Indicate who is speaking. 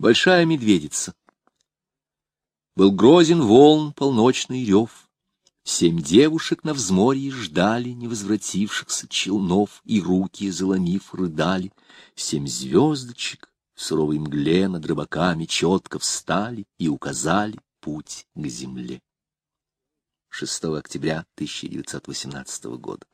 Speaker 1: Большая медведица. Был грозен волн полночный рев. Семь девушек на взморье ждали невозвратившихся челнов, и руки, заломив, рыдали. Семь звездочек в суровой мгле над рыбаками четко встали и указали путь к земле. 6 октября 1918 года.